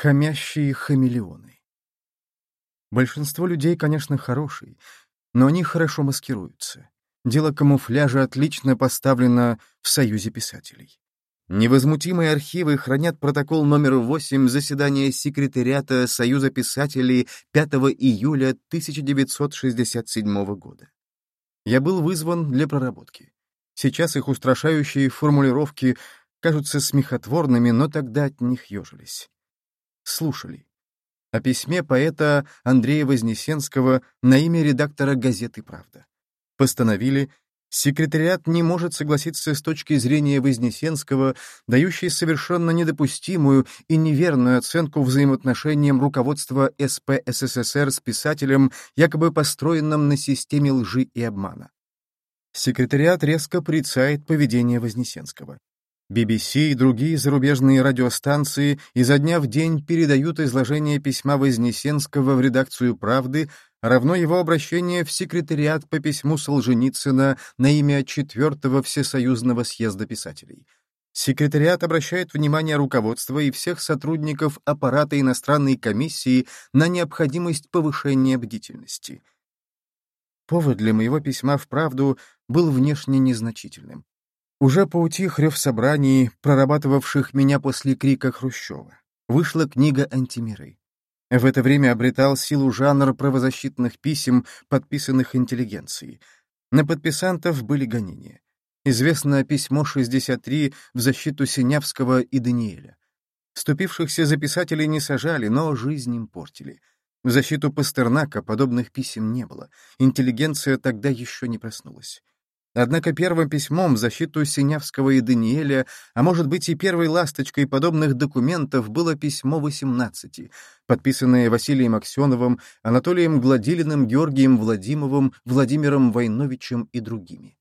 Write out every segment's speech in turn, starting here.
Хамящие хамелеоны. Большинство людей, конечно, хорошие, но они хорошо маскируются. Дело камуфляжа отлично поставлено в Союзе писателей. Невозмутимые архивы хранят протокол номер 8 заседания секретариата Союза писателей 5 июля 1967 года. Я был вызван для проработки. Сейчас их устрашающие формулировки кажутся смехотворными, но тогда от них ежились слушали. О письме поэта Андрея Вознесенского на имя редактора газеты «Правда». Постановили, секретариат не может согласиться с точки зрения Вознесенского, дающей совершенно недопустимую и неверную оценку взаимоотношениям руководства СП СССР с писателем, якобы построенным на системе лжи и обмана. Секретариат резко порицает поведение Вознесенского. BBC и другие зарубежные радиостанции изо дня в день передают изложение письма Вознесенского в редакцию «Правды», равно его обращение в секретариат по письму Солженицына на имя Четвертого Всесоюзного съезда писателей. Секретариат обращает внимание руководства и всех сотрудников аппарата иностранной комиссии на необходимость повышения бдительности. Повод для моего письма в «Правду» был внешне незначительным. Уже поутих рев собраний, прорабатывавших меня после крика Хрущева. Вышла книга «Антимиры». В это время обретал силу жанр правозащитных писем, подписанных интеллигенцией. На подписантов были гонения. Известно письмо 63 в защиту Синявского и Даниэля. Вступившихся за писателей не сажали, но жизнь им портили. В защиту Пастернака подобных писем не было. Интеллигенция тогда еще не проснулась. Однако первым письмом в защиту Синявского и Даниэля, а может быть и первой ласточкой подобных документов было письмо 18, подписанное Василием Аксеновым, Анатолием Гладилиным, Георгием Владимовым, Владимиром Войновичем и другими.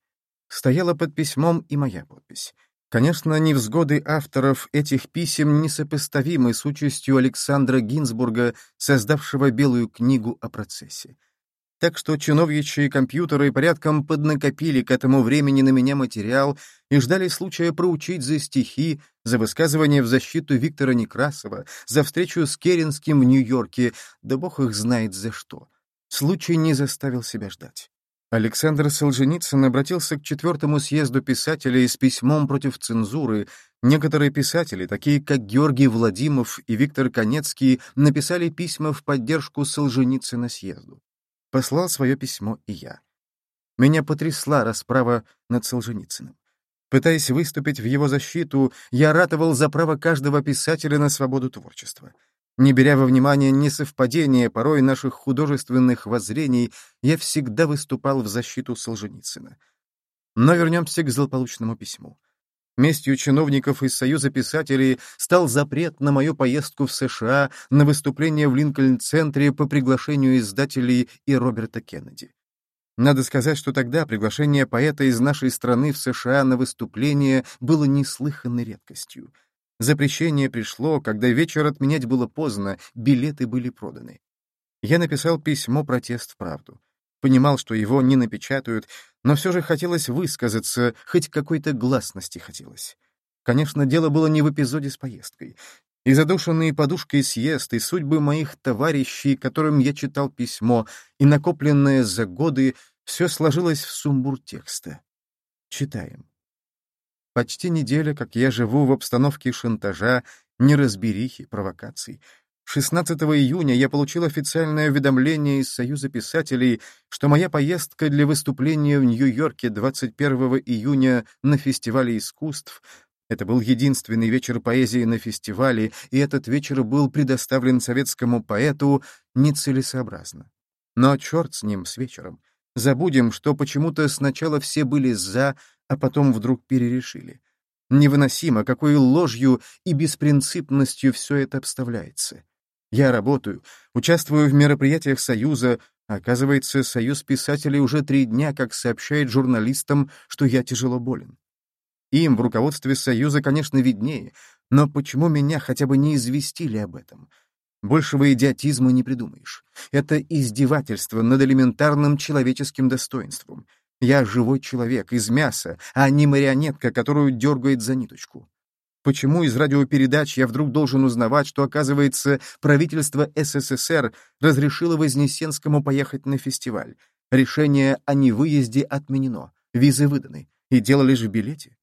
Стояла под письмом и моя подпись. Конечно, невзгоды авторов этих писем несопоставимы с участью Александра Гинзбурга, создавшего Белую книгу о процессе. Так что чиновничьи компьютеры порядком поднакопили к этому времени на меня материал и ждали случая проучить за стихи, за высказывание в защиту Виктора Некрасова, за встречу с Керенским в Нью-Йорке, да бог их знает за что. Случай не заставил себя ждать. Александр Солженицын обратился к четвертому съезду писателей с письмом против цензуры. Некоторые писатели, такие как Георгий Владимов и Виктор Конецкий, написали письма в поддержку Солженицына съезду послал свое письмо и я. Меня потрясла расправа над Солженицыным. Пытаясь выступить в его защиту, я ратовал за право каждого писателя на свободу творчества. Не беря во внимание несовпадения порой наших художественных воззрений, я всегда выступал в защиту Солженицына. Но вернемся к злополучному письму. Местью чиновников из Союза писателей стал запрет на мою поездку в США на выступление в Линкольн-центре по приглашению издателей и Роберта Кеннеди. Надо сказать, что тогда приглашение поэта из нашей страны в США на выступление было неслыханной редкостью. Запрещение пришло, когда вечер отменять было поздно, билеты были проданы. Я написал письмо протест в правду. Понимал, что его не напечатают, но все же хотелось высказаться, хоть какой-то гласности хотелось. Конечно, дело было не в эпизоде с поездкой. И задушенные подушкой съезд, и судьбы моих товарищей, которым я читал письмо, и накопленное за годы, все сложилось в сумбур текста. Читаем. Почти неделя, как я живу в обстановке шантажа, неразберихи, провокаций. 16 июня я получил официальное уведомление из Союза писателей, что моя поездка для выступления в Нью-Йорке 21 июня на фестивале искусств это был единственный вечер поэзии на фестивале, и этот вечер был предоставлен советскому поэту нецелесообразно. Но черт с ним, с вечером. Забудем, что почему-то сначала все были «за», а потом вдруг перерешили. Невыносимо, какой ложью и беспринципностью все это обставляется. Я работаю, участвую в мероприятиях Союза, оказывается, Союз писателей уже три дня как сообщает журналистам, что я тяжело болен. Им в руководстве Союза, конечно, виднее, но почему меня хотя бы не известили об этом? Большего идиотизма не придумаешь. Это издевательство над элементарным человеческим достоинством. Я живой человек, из мяса, а не марионетка, которую дергает за ниточку. Почему из радиопередач я вдруг должен узнавать, что, оказывается, правительство СССР разрешило Вознесенскому поехать на фестиваль? Решение о невыезде отменено, визы выданы, и дело лишь в билете?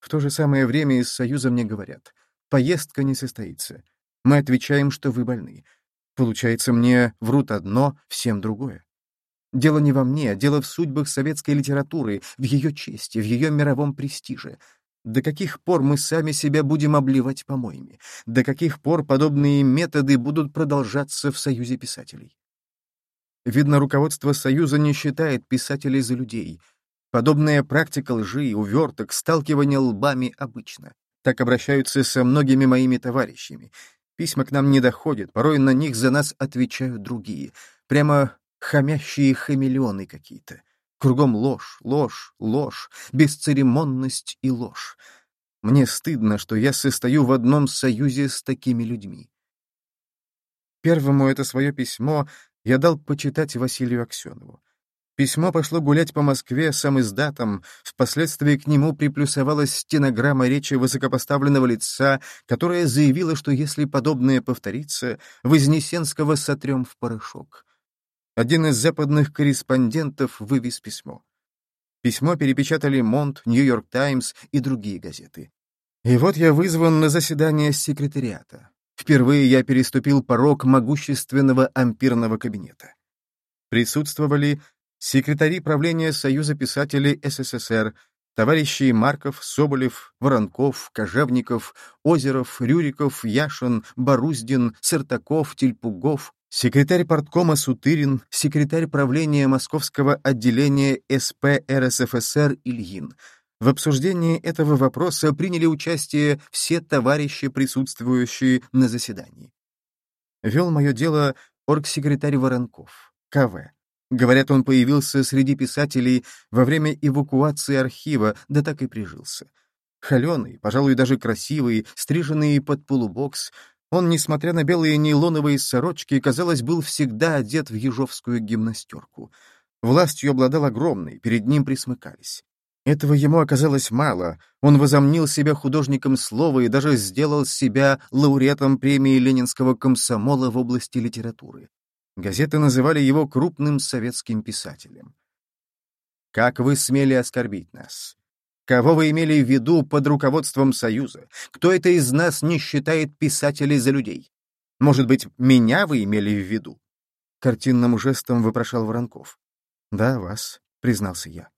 В то же самое время из Союза мне говорят, поездка не состоится. Мы отвечаем, что вы больны. Получается, мне врут одно, всем другое. Дело не во мне, а дело в судьбах советской литературы, в ее чести, в ее мировом престиже. До каких пор мы сами себя будем обливать помоями? До каких пор подобные методы будут продолжаться в Союзе писателей? Видно, руководство Союза не считает писателей за людей. Подобная практика лжи, уверток, сталкивания лбами обычно. Так обращаются со многими моими товарищами. Письма к нам не доходят, порой на них за нас отвечают другие. Прямо хамящие хамелеоны какие-то. Кругом ложь, ложь, ложь, бесцеремонность и ложь. Мне стыдно, что я состою в одном союзе с такими людьми. Первому это свое письмо я дал почитать Василию Аксенову. Письмо пошло гулять по Москве сам издатом, впоследствии к нему приплюсовалась стенограмма речи высокопоставленного лица, которая заявила, что если подобное повторится, Вознесенского сотрем в порошок. Один из западных корреспондентов вывез письмо. Письмо перепечатали «Монт», «Нью-Йорк Таймс» и другие газеты. И вот я вызван на заседание секретариата. Впервые я переступил порог могущественного ампирного кабинета. Присутствовали секретари правления Союза писателей СССР, товарищи Марков, Соболев, Воронков, Кожевников, Озеров, Рюриков, Яшин, Боруздин, Сартаков, Тельпугов, секретарь порткома Сутырин, секретарь правления Московского отделения СП РСФСР Ильин — в обсуждении этого вопроса приняли участие все товарищи, присутствующие на заседании. Вел мое дело оргсекретарь Воронков, КВ. Говорят, он появился среди писателей во время эвакуации архива, да так и прижился. Холеный, пожалуй, даже красивый, стриженный под полубокс, он, несмотря на белые нейлоновые сорочки, казалось, был всегда одет в ежовскую гимнастерку. Властью обладал огромной, перед ним присмыкались. Этого ему оказалось мало. Он возомнил себя художником слова и даже сделал себя лауреатом премии Ленинского комсомола в области литературы. Газеты называли его крупным советским писателем. «Как вы смели оскорбить нас? Кого вы имели в виду под руководством Союза? Кто это из нас не считает писателей за людей? Может быть, меня вы имели в виду?» Картинным жестом вопрошал Воронков. «Да, вас», — признался я.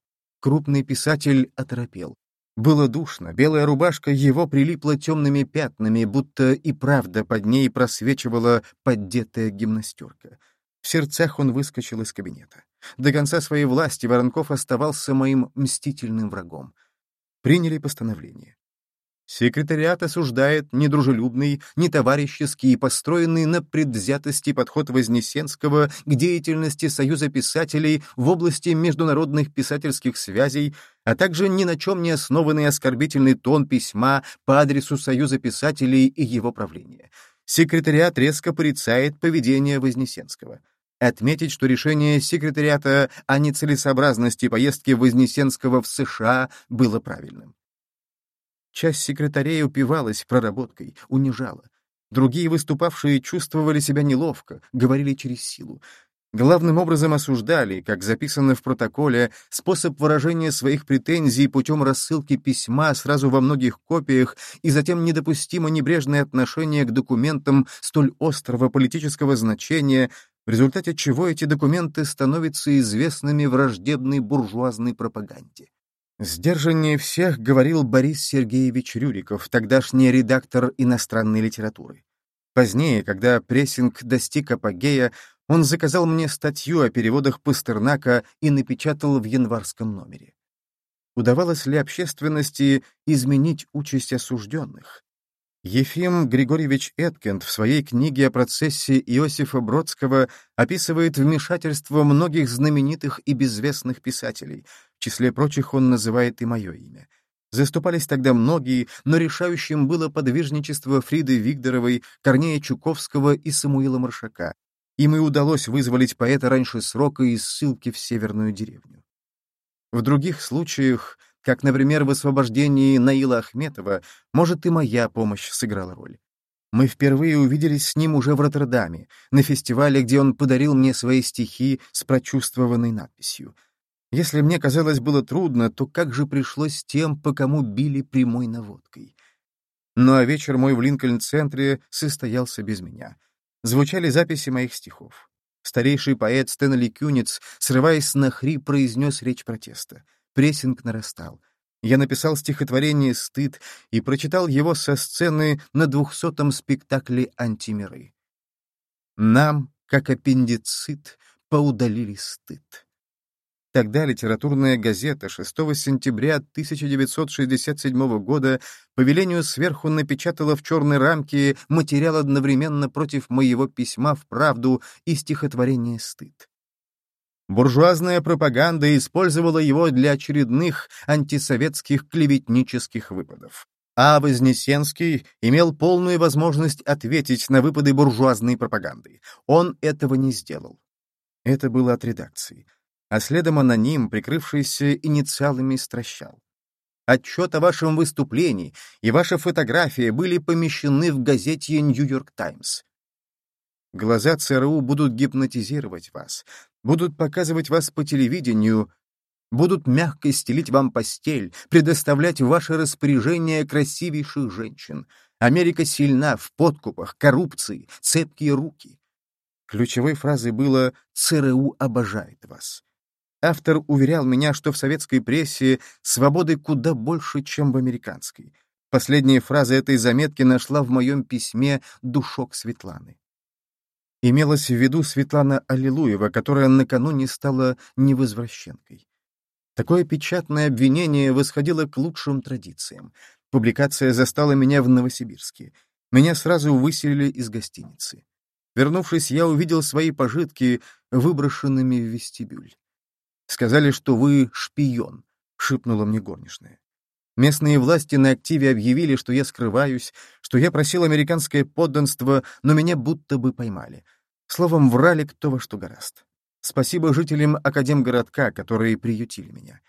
Крупный писатель оторопел. Было душно, белая рубашка его прилипла темными пятнами, будто и правда под ней просвечивала поддетая гимнастерка. В сердцах он выскочил из кабинета. До конца своей власти Воронков оставался моим мстительным врагом. Приняли постановление. Секретариат осуждает недружелюбный, нетоварищеский и построенный на предвзятости подход Вознесенского к деятельности Союза писателей в области международных писательских связей, а также ни на чем не основанный оскорбительный тон письма по адресу Союза писателей и его правления. Секретариат резко порицает поведение Вознесенского. Отметить, что решение секретариата о нецелесообразности поездки Вознесенского в США было правильным. Часть секретарей упивалась проработкой, унижала. Другие выступавшие чувствовали себя неловко, говорили через силу. Главным образом осуждали, как записано в протоколе, способ выражения своих претензий путем рассылки письма сразу во многих копиях и затем недопустимо небрежное отношение к документам столь острого политического значения, в результате чего эти документы становятся известными враждебной буржуазной пропаганде. Сдержаннее всех говорил Борис Сергеевич Рюриков, тогдашний редактор иностранной литературы. Позднее, когда прессинг достиг апогея, он заказал мне статью о переводах Пастернака и напечатал в январском номере. Удавалось ли общественности изменить участь осужденных? Ефим Григорьевич Эткинд в своей книге о процессе Иосифа Бродского описывает вмешательство многих знаменитых и безвестных писателей. В числе прочих он называет и мое имя. Заступались тогда многие, но решающим было подвижничество Фриды Вигдоровой, Корнея Чуковского и Самуила Маршака. Им и удалось вызволить поэта раньше срока из ссылки в северную деревню. В других случаях как, например, в освобождении Наила Ахметова, может, и моя помощь сыграла роль. Мы впервые увиделись с ним уже в Роттердаме, на фестивале, где он подарил мне свои стихи с прочувствованной надписью. Если мне казалось было трудно, то как же пришлось тем, по кому били прямой наводкой? Ну а вечер мой в Линкольн-центре состоялся без меня. Звучали записи моих стихов. Старейший поэт Стэнли Кюниц, срываясь на хрип, произнес речь протеста. Прессинг нарастал. Я написал стихотворение «Стыд» и прочитал его со сцены на двухсотом спектакле «Антимиры». Нам, как аппендицит, поудалили стыд. Тогда литературная газета 6 сентября 1967 года по велению сверху напечатала в черной рамке материал одновременно против моего письма в «Правду» и стихотворение «Стыд». Буржуазная пропаганда использовала его для очередных антисоветских клеветнических выпадов. А Вознесенский имел полную возможность ответить на выпады буржуазной пропаганды. Он этого не сделал. Это было от редакции а следом аноним, прикрывшийся инициалами, стращал. Отчет о вашем выступлении и ваша фотография были помещены в газете «Нью-Йорк Таймс». Глаза ЦРУ будут гипнотизировать вас, будут показывать вас по телевидению, будут мягко стелить вам постель, предоставлять в ваше распоряжение красивейших женщин. Америка сильна в подкупах, коррупции, цепкие руки. Ключевой фразой было «ЦРУ обожает вас». Автор уверял меня, что в советской прессе свободы куда больше, чем в американской. Последняя фраза этой заметки нашла в моем письме «Душок Светланы». Имелась в виду Светлана Аллилуева, которая накануне стала невозвращенкой. Такое печатное обвинение восходило к лучшим традициям. Публикация застала меня в Новосибирске. Меня сразу выселили из гостиницы. Вернувшись, я увидел свои пожитки выброшенными в вестибюль. Сказали, что вы шпион», — шипнула мне горничная. Местные власти на активе объявили, что я скрываюсь, что я просил американское подданство, но меня будто бы поймали. Словом, врали кто во что гораст. Спасибо жителям Академгородка, которые приютили меня.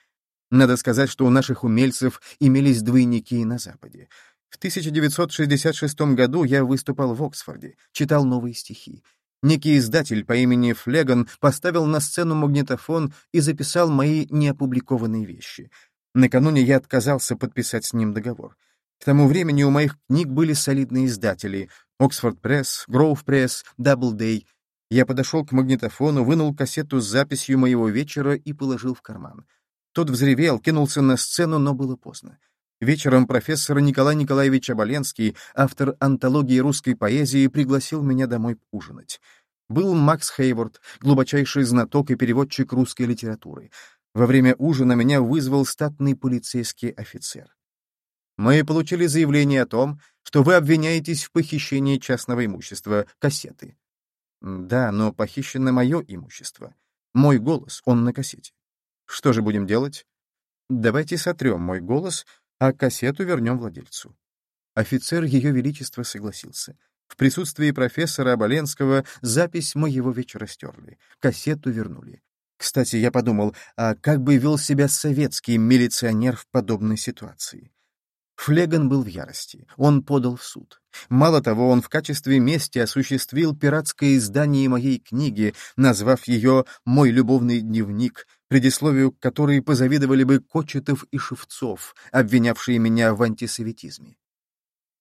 Надо сказать, что у наших умельцев имелись двойники на Западе. В 1966 году я выступал в Оксфорде, читал новые стихи. Некий издатель по имени Флеган поставил на сцену магнитофон и записал мои неопубликованные вещи. Накануне я отказался подписать с ним договор. К тому времени у моих книг были солидные издатели — Оксфорд Пресс, Гроув Пресс, Даблдей. Я подошел к магнитофону, вынул кассету с записью моего вечера и положил в карман. Тот взревел, кинулся на сцену, но было поздно. Вечером профессор Николай Николаевич Оболенский, автор антологии русской поэзии, пригласил меня домой ужинать. Был Макс Хейворд, глубочайший знаток и переводчик русской литературы. Во время ужина меня вызвал статный полицейский офицер. «Мы получили заявление о том, что вы обвиняетесь в похищении частного имущества, кассеты». «Да, но похищено мое имущество. Мой голос, он на кассете. Что же будем делать?» «Давайте сотрем мой голос, а кассету вернем владельцу». Офицер Ее Величества согласился. В присутствии профессора Оболенского запись моего вечера стерли, кассету вернули. Кстати, я подумал, а как бы вел себя советский милиционер в подобной ситуации? Флеган был в ярости. Он подал в суд. Мало того, он в качестве мести осуществил пиратское издание моей книги, назвав ее «Мой любовный дневник», предисловию которой позавидовали бы Кочетов и Шевцов, обвинявшие меня в антисоветизме.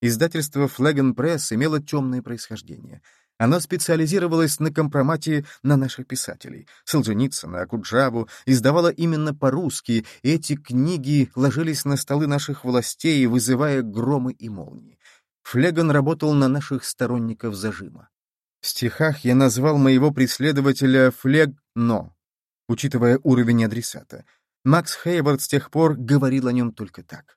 Издательство Флеген Пресс имело темное происхождение. Оно специализировалось на компромате на наших писателей. Солженицына, Акуджаву издавало именно по-русски, и эти книги ложились на столы наших властей, вызывая громы и молнии. Флеган работал на наших сторонников зажима. В стихах я назвал моего преследователя Флег-Но, учитывая уровень адресата. Макс Хейвард с тех пор говорил о нем только так.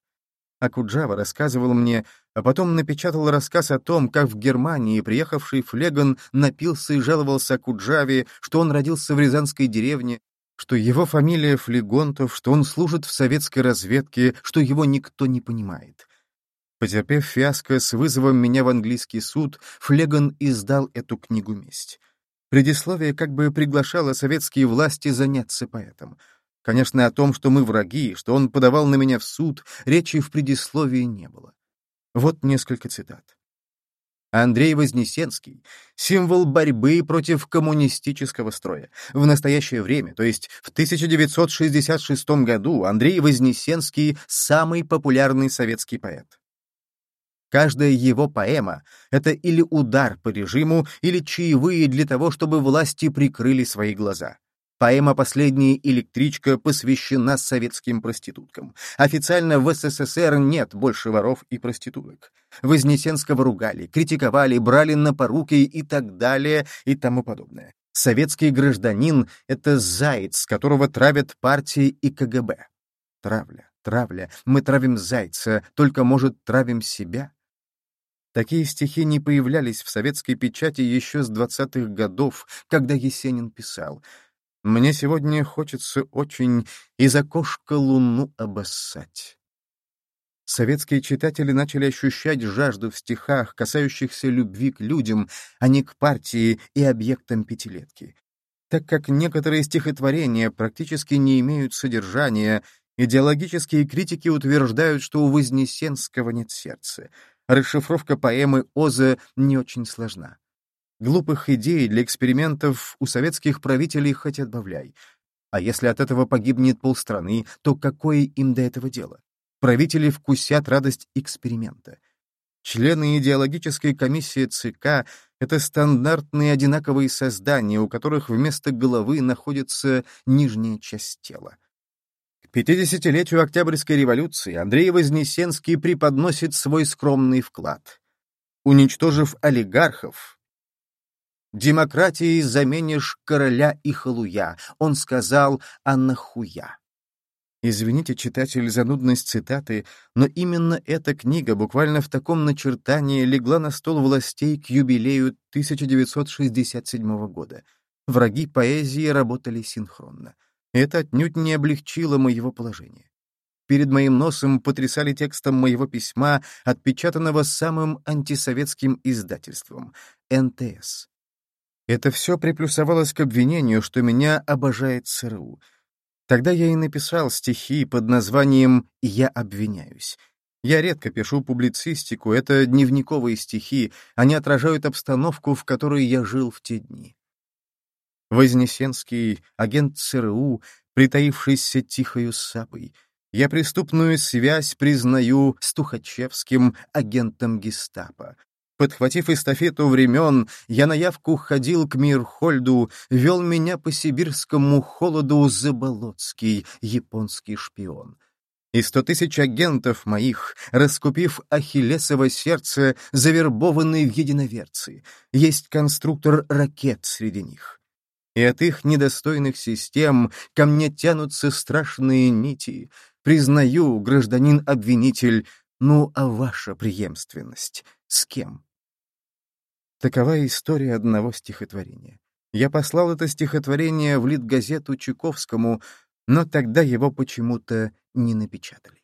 Акуджава рассказывал мне, а потом напечатал рассказ о том, как в Германии приехавший Флеган напился и жаловался Акуджаве, что он родился в рязанской деревне, что его фамилия Флегонтов, что он служит в советской разведке, что его никто не понимает. Потерпев фиаско с вызовом меня в английский суд, Флеган издал эту книгу «Месть». Предисловие как бы приглашало советские власти заняться поэтом — Конечно, о том, что мы враги, что он подавал на меня в суд, речи в предисловии не было. Вот несколько цитат. Андрей Вознесенский — символ борьбы против коммунистического строя. В настоящее время, то есть в 1966 году, Андрей Вознесенский — самый популярный советский поэт. Каждая его поэма — это или удар по режиму, или чаевые для того, чтобы власти прикрыли свои глаза. Поэма «Последняя электричка» посвящена советским проституткам. Официально в СССР нет больше воров и проституток. Вознесенского ругали, критиковали, брали на поруки и так далее и тому подобное. Советский гражданин — это заяц, которого травят партии и КГБ. Травля, травля, мы травим зайца, только, может, травим себя? Такие стихи не появлялись в советской печати еще с двадцатых годов, когда Есенин писал «Мне сегодня хочется очень из окошка луну обоссать». Советские читатели начали ощущать жажду в стихах, касающихся любви к людям, а не к партии и объектам пятилетки. Так как некоторые стихотворения практически не имеют содержания, идеологические критики утверждают, что у Вознесенского нет сердца — расшифровка поэмы Оза не очень сложна. Глупых идей для экспериментов у советских правителей хоть отбавляй. А если от этого погибнет полстраны, то какое им до этого дело? Правители вкусят радость эксперимента. Члены идеологической комиссии ЦК — это стандартные одинаковые создания, у которых вместо головы находится нижняя часть тела. К 50-летию Октябрьской революции Андрей Вознесенский преподносит свой скромный вклад. Уничтожив олигархов, «Демократией заменишь короля и халуя», он сказал «а нахуя». Извините, читатель, за нудность цитаты, но именно эта книга буквально в таком начертании легла на стол властей к юбилею 1967 года. Враги поэзии работали синхронно. Это отнюдь не облегчило моего положения. Перед моим носом потрясали текстом моего письма, отпечатанного самым антисоветским издательством — НТС. Это все приплюсовалось к обвинению, что меня обожает ЦРУ. Тогда я и написал стихи под названием «Я обвиняюсь». Я редко пишу публицистику, это дневниковые стихи, они отражают обстановку, в которой я жил в те дни. Вознесенский, агент ЦРУ, притаившийся тихою сапой. Я преступную связь признаю с Тухачевским агентом гестапо. Подхватив эстафету времен, я на явку ходил к Мирхольду, вел меня по сибирскому холоду Заболоцкий, японский шпион. И сто тысяч агентов моих, раскупив Ахиллесово сердце, завербованы в единоверцы. Есть конструктор ракет среди них и от их недостойных систем ко мне тянутся страшные нити. Признаю, гражданин-обвинитель, ну а ваша преемственность с кем? Такова история одного стихотворения. Я послал это стихотворение в Литгазету Чуковскому, но тогда его почему-то не напечатали.